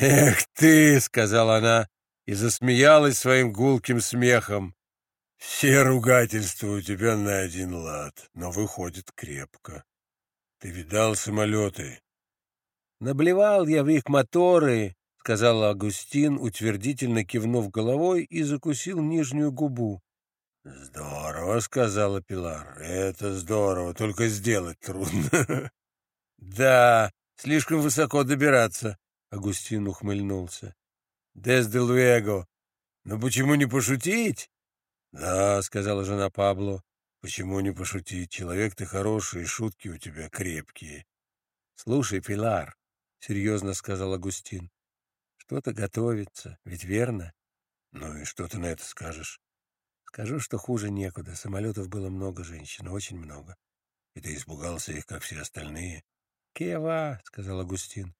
«Эх ты!» — сказала она и засмеялась своим гулким смехом. «Все ругательства у тебя на один лад, но выходит крепко. Ты видал самолеты?» «Наблевал я в их моторы», — сказал Агустин, утвердительно кивнув головой и закусил нижнюю губу. «Здорово», — сказала Пилар. «Это здорово, только сделать трудно». «Да, слишком высоко добираться», — Агустин ухмыльнулся. «Дес де луэго. Но почему не пошутить?» «Да», — сказала жена Пабло. «Почему не пошутить? Человек ты хороший, шутки у тебя крепкие». «Слушай, Пилар», — серьезно сказал Агустин, — «что-то готовится, ведь верно?» «Ну и что ты на это скажешь?» Скажу, что хуже некуда. Самолетов было много женщин, очень много. И ты испугался их, как все остальные? — Кева, — сказал Агустин. —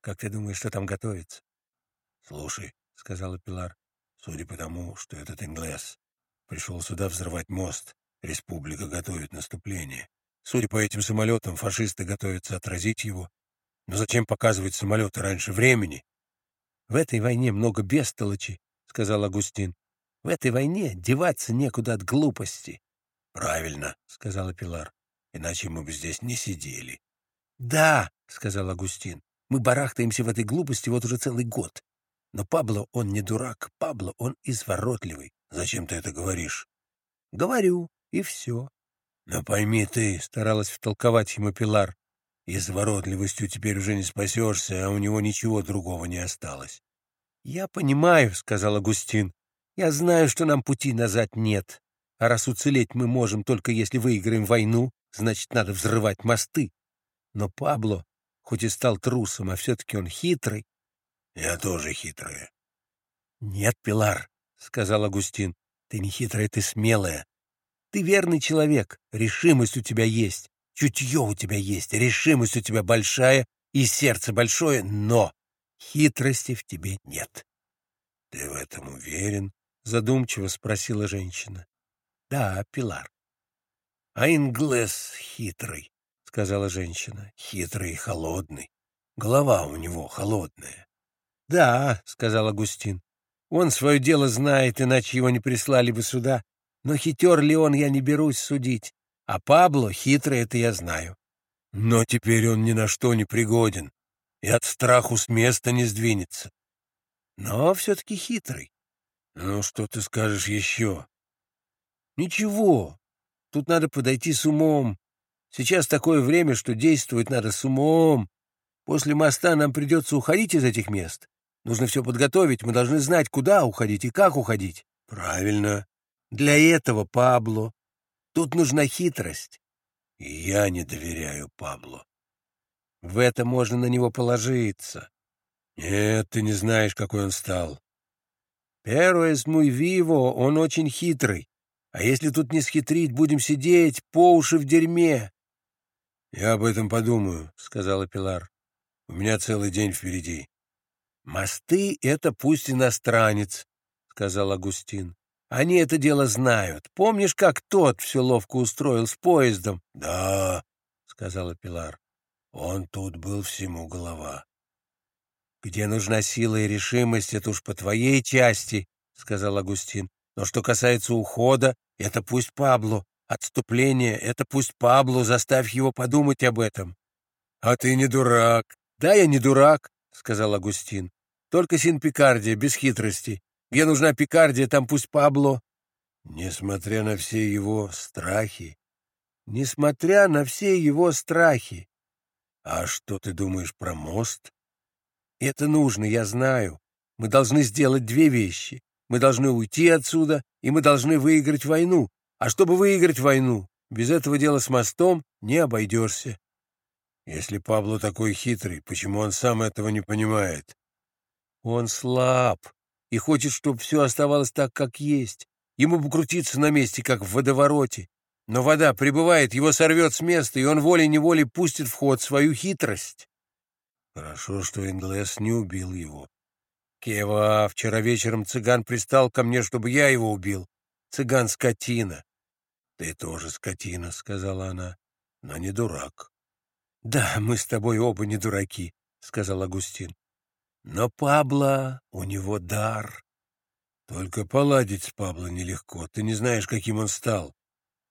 Как ты думаешь, что там готовится? — Слушай, — сказала Пилар, — судя по тому, что этот инглес пришел сюда взрывать мост, республика готовит наступление. Судя по этим самолетам, фашисты готовятся отразить его. Но зачем показывать самолеты раньше времени? — В этой войне много бестолочи, — сказал Агустин. В этой войне деваться некуда от глупости. — Правильно, — сказала Пилар, — иначе мы бы здесь не сидели. — Да, — сказал Агустин, — мы барахтаемся в этой глупости вот уже целый год. Но Пабло, он не дурак, Пабло, он изворотливый. — Зачем ты это говоришь? — Говорю, и все. — Но пойми ты, — старалась втолковать ему Пилар, — изворотливостью теперь уже не спасешься, а у него ничего другого не осталось. — Я понимаю, — сказал Агустин, я знаю, что нам пути назад нет. А раз уцелеть мы можем только если выиграем войну, значит, надо взрывать мосты. Но Пабло, хоть и стал трусом, а все-таки он хитрый. — Я тоже хитрая. — Нет, Пилар, — сказал Агустин, — ты не хитрая, ты смелая. Ты верный человек, решимость у тебя есть, чутье у тебя есть, решимость у тебя большая и сердце большое, но хитрости в тебе нет. — Ты в этом уверен? — задумчиво спросила женщина. — Да, Пилар. — А инглес хитрый, — сказала женщина. — Хитрый и холодный. Голова у него холодная. — Да, — сказал Агустин. — Он свое дело знает, иначе его не прислали бы сюда. Но хитер ли он, я не берусь судить. А Пабло хитрый, это я знаю. Но теперь он ни на что не пригоден и от страху с места не сдвинется. Но все-таки хитрый. «Ну, что ты скажешь еще?» «Ничего. Тут надо подойти с умом. Сейчас такое время, что действовать надо с умом. После моста нам придется уходить из этих мест. Нужно все подготовить, мы должны знать, куда уходить и как уходить». «Правильно. Для этого, Пабло, тут нужна хитрость». «Я не доверяю Пабло». «В это можно на него положиться». «Нет, ты не знаешь, какой он стал. Перо es muy vivo, он очень хитрый. А если тут не схитрить, будем сидеть по уши в дерьме. — Я об этом подумаю, — сказала Пилар. — У меня целый день впереди. — Мосты — это пусть иностранец, — сказал Агустин. — Они это дело знают. Помнишь, как тот все ловко устроил с поездом? — Да, — сказала Пилар. — Он тут был всему голова. «Где нужна сила и решимость, это уж по твоей части», — сказал Агустин. «Но что касается ухода, это пусть Пабло. Отступление — это пусть Пабло, заставь его подумать об этом». «А ты не дурак». «Да, я не дурак», — сказал Агустин. «Только син Пикардия, без хитрости. Где нужна Пикардия, там пусть Пабло». «Несмотря на все его страхи». «Несмотря на все его страхи». «А что ты думаешь про мост?» Это нужно, я знаю. Мы должны сделать две вещи. Мы должны уйти отсюда, и мы должны выиграть войну. А чтобы выиграть войну, без этого дела с мостом не обойдешься. Если Пабло такой хитрый, почему он сам этого не понимает? Он слаб и хочет, чтобы все оставалось так, как есть. Ему бы крутиться на месте, как в водовороте. Но вода прибывает, его сорвет с места, и он волей-неволей пустит в ход свою хитрость. Хорошо, что Инглес не убил его. Кева, вчера вечером цыган пристал ко мне, чтобы я его убил. Цыган — скотина. Ты тоже скотина, — сказала она, — но не дурак. Да, мы с тобой оба не дураки, — сказал Агустин. Но Пабло, у него дар. Только поладить с Пабло нелегко. Ты не знаешь, каким он стал.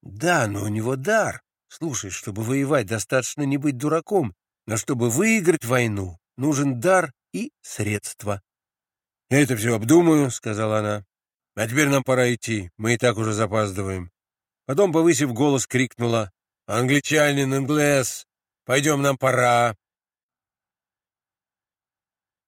Да, но у него дар. Слушай, чтобы воевать, достаточно не быть дураком. Но чтобы выиграть войну, нужен дар и средства. — Я это все обдумаю, — сказала она. — А теперь нам пора идти. Мы и так уже запаздываем. Потом, повысив голос, крикнула. — Англичанин, инглес! Пойдем, нам пора.